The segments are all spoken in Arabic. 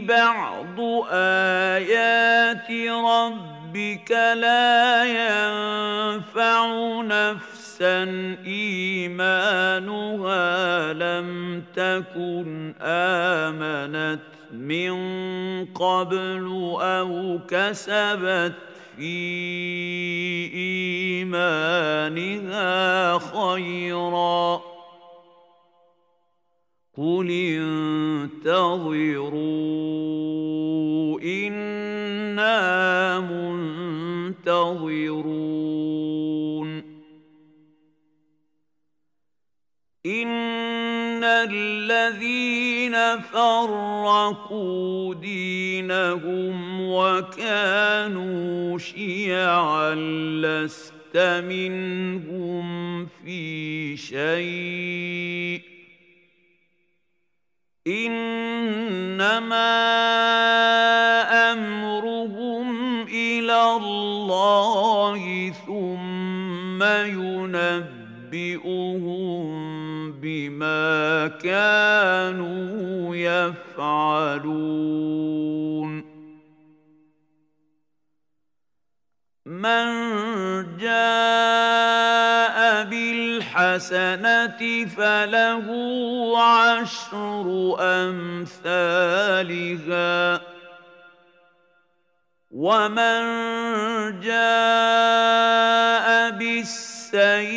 بعض آيات ربك لا ينفع نفسا إيمانها لم تكن آمنت من قبل أو كسبت في إيمانها خيراً قل انتظروا أنا منتظرون. ان الذين فرقوا دينهم وكانوا شيعا لست منهم في شيء انما امرهم إلى الله ثم ينبئهم بما كانوا يفعلون من جاء بالحسنه فله عشر أمثالها. ومن جاء بالسيئه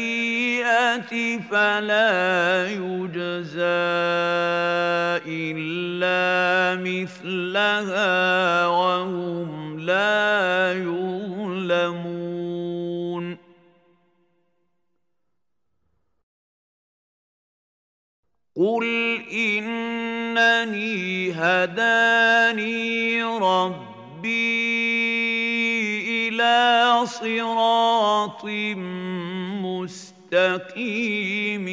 فلا يجزى الا مثلها وهم لا يظلمون. قل انني هداني ربي إلى صراط مستقيم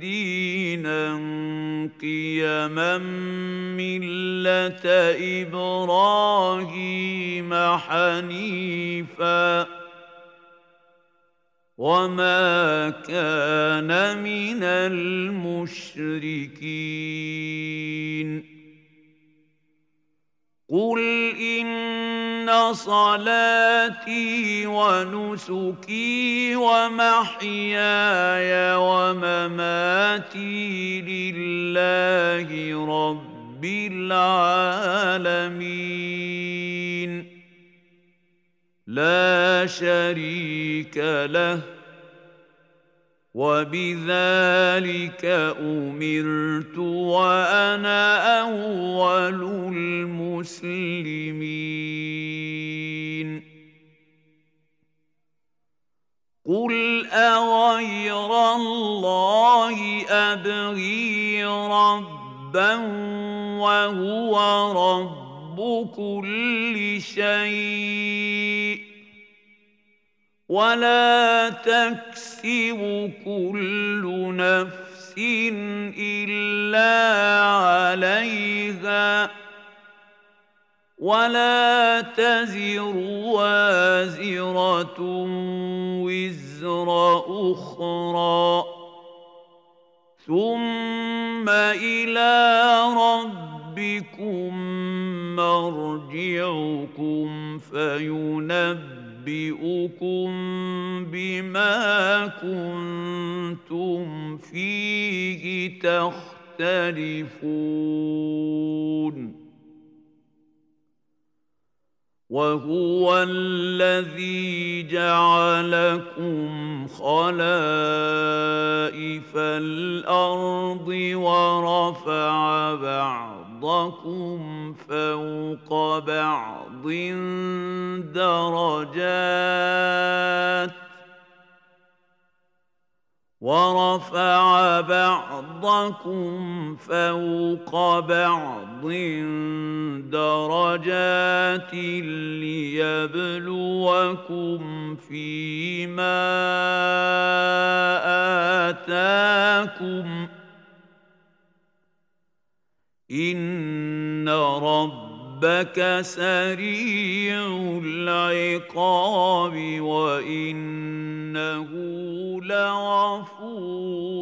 دينا قيما مله إبراهيم حنيفا وما كان من المشركين قل ان صلاتي ونسكي ومحياي ومماتي لله رب العالمين لا شريك له. وبذلك أمرت وأنا أول المسلمين. قل أغير الله أبغي ربا وهو رب كل شيء. ولا تكسب كل نفس إلا عليها ولا تزر وازرة وزر أخرى ثم إلى ربكم مرجعكم فينبئ أنبئكم بما كنتم فيه تختلفون. وهو الذي جعلكم خلائف الأرض ورفع بعضكم فوق بعض. درجات ورفع بعضكم فوق بعض درجات ليبلوكم فيما آتاكم إن ربك سريع العقاب وإنه لغفور